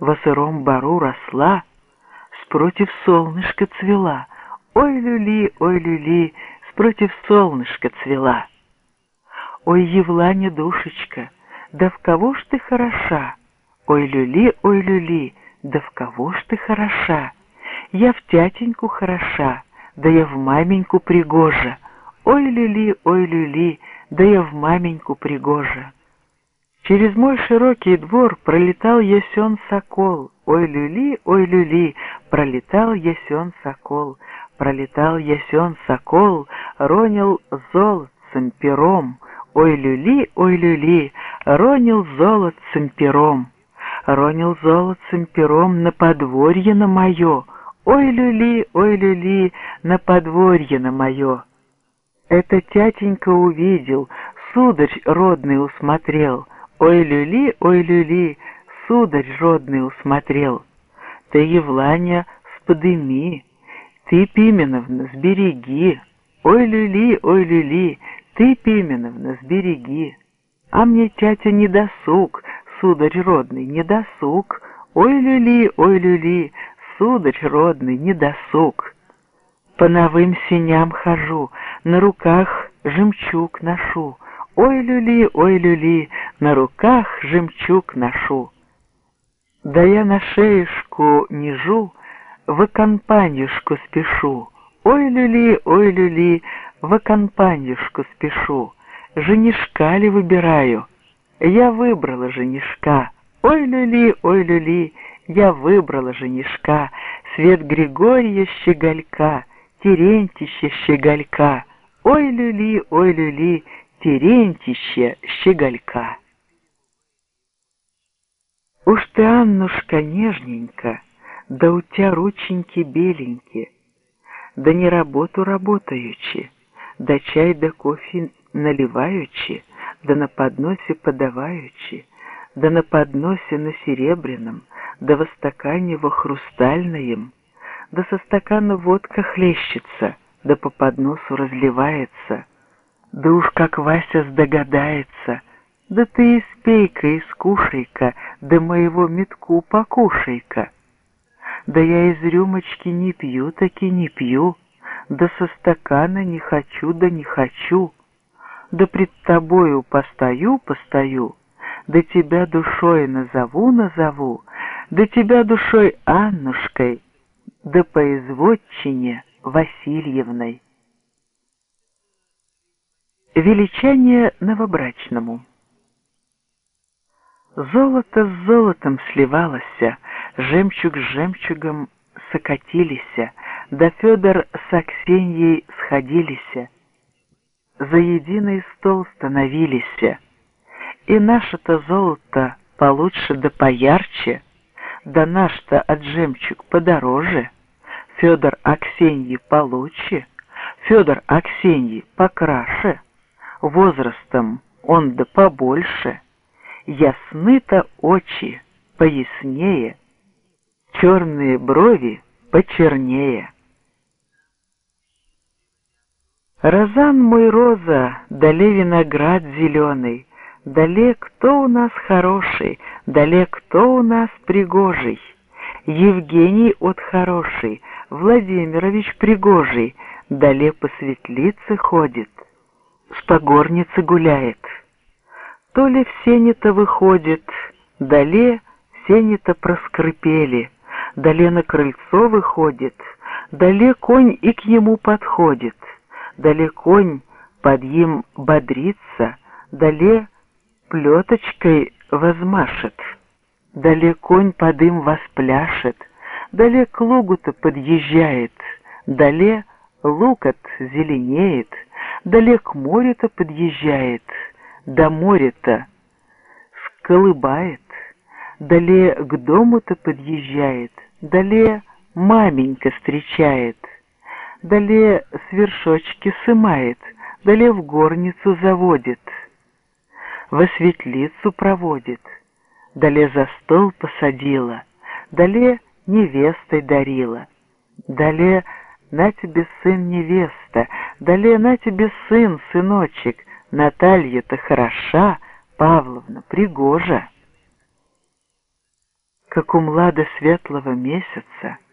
во сыром бару росла, спротив солнышка цвела. Ой, люли, ой, люли, спротив солнышка цвела. Ой, Евланя, душечка, да в кого ж ты хороша? Ой, люли, ой, люли, да в кого ж ты хороша? Я в тятеньку хороша, да я в маменьку пригожа. Ой, люли, ой, люли, да я в маменьку пригожа. Через мой широкий двор пролетал ясен сокол. Ой, люли, ой, люли, пролетал ясен сокол. Пролетал ясен сокол, ронил золотцем пером. Ой, люли, ой, люли, ронил золотцем пером. Ронил золотцем пером на подворье на мое. Ой, люли, ой, люли, на подворье на мое. Это тятенька увидел, сударь родный усмотрел — Ой, люли, ой, люли, сударь родный усмотрел. Ты, Евланя, сподыми, ты, Пименовна, сбереги. Ой, люли, ой, люли, ты, Пименовна, сбереги. А мне, тятя, не досуг, сударь родный, не досуг. Ой, люли, ой, люли, сударь родный, не досуг. По новым синям хожу, на руках жемчуг ношу, Ой, люли, ой, люли, на руках жемчуг ношу. Да я на шеюшку нижу, в компаньюшку спешу. Ой, люли, ой, люли, в компаньюшку спешу. Женишка ли выбираю? Я выбрала женишка. Ой, люли, ой, люли, я выбрала женишка. Свет Григория Щеголька, Терентища Щеголька. Ой, люли, ой, люли, Терентища Щеголька. Уж ты, Аннушка, нежненько, да у тебя рученьки беленькие, да не работу работаючи, да чай да кофе наливаючи, да на подносе подаваючи, да на подносе на серебряном, да во стакане во хрустальном, да со стакана водка хлещется, да по подносу разливается — да уж как Вася сдогадается, да ты испей-ка и скушай-ка, да моего метку покушай-ка. Да я из рюмочки не пью, таки не пью, да со стакана не хочу, да не хочу. Да пред тобою постою, постою, да тебя душой назову, назову, да тебя душой Аннушкой, да по изводчине Васильевной. Величание новобрачному Золото с золотом сливалося, Жемчуг с жемчугом сокатилися, Да Федор с Аксеньей сходилися, За единый стол становилися, И наше-то золото получше да поярче, Да наш-то от жемчуг подороже, Федор Аксеньи получше, Федор Аксеньи покраше — возрастом он да побольше, ясны-то очи пояснее, черные брови почернее. Розан мой роза, дале виноград зеленый, дале кто у нас хороший, дале кто у нас пригожий. Евгений от хороший, Владимирович пригожий, дале по светлице ходит с погорницы гуляет. То ли в сене-то выходит, дале сене-то проскрипели, дале на крыльцо выходит, дале конь и к ему подходит, дале конь под им бодрится, дале плеточкой возмашет, дале конь под им воспляшет, дале к лугу-то подъезжает, дале лук зеленеет, далее к морю-то подъезжает, до моря-то сколыбает, далее к дому-то подъезжает, далее маменька встречает, далее с вершочки сымает, далее в горницу заводит, во светлицу проводит, далее за стол посадила, далее невестой дарила, далее на тебе сын невеста, далее на тебе сын, сыночек, Наталья-то хороша, Павловна, пригожа. как умла до светлого месяца,